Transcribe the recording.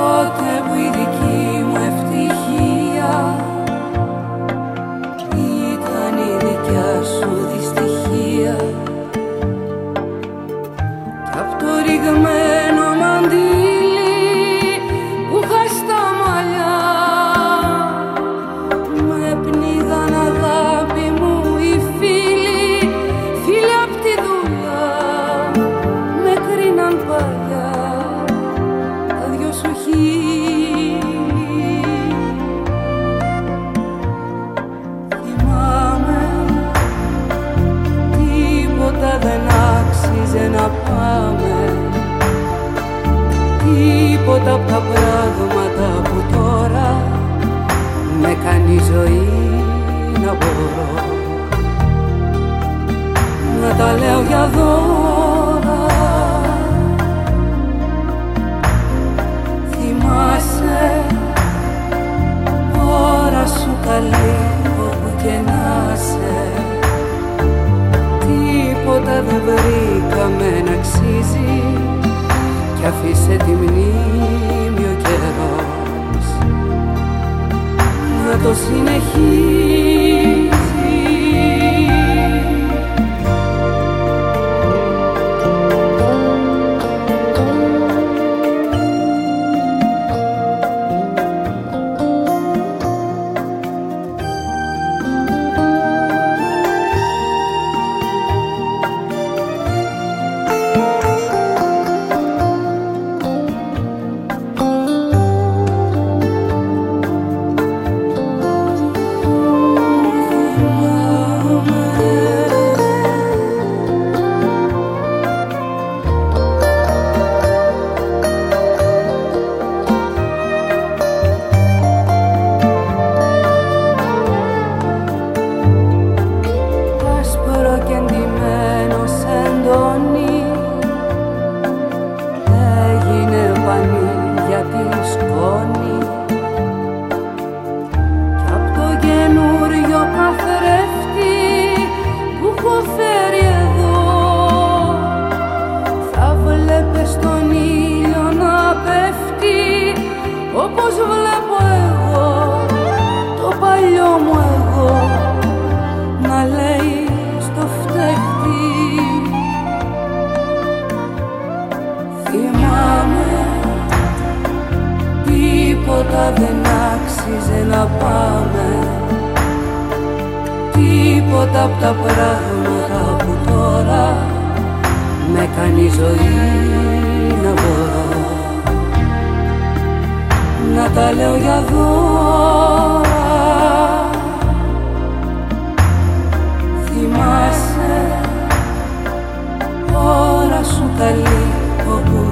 Бог άξιζε να πάμε. Τίποτα από τα πράγματα που τώρα με κάνει ζωή να μπορώ. Να τα λέω για δώρα. Θυμάσαι ώρα σου καλή όπου και να σε τίποτα δεν βρήκαμε να αξίζει κι αφήσε τη μνήμη ο καιρός. Να το συνεχίσει θυμάμαι Τίποτα δεν άξιζε να πάμε. Τίποτα από τα πράγματα που τώρα Με κάνει ζωή να μπορώ. Να τα λέω για δώρα. Θυμάσαι Ώρα σου καλή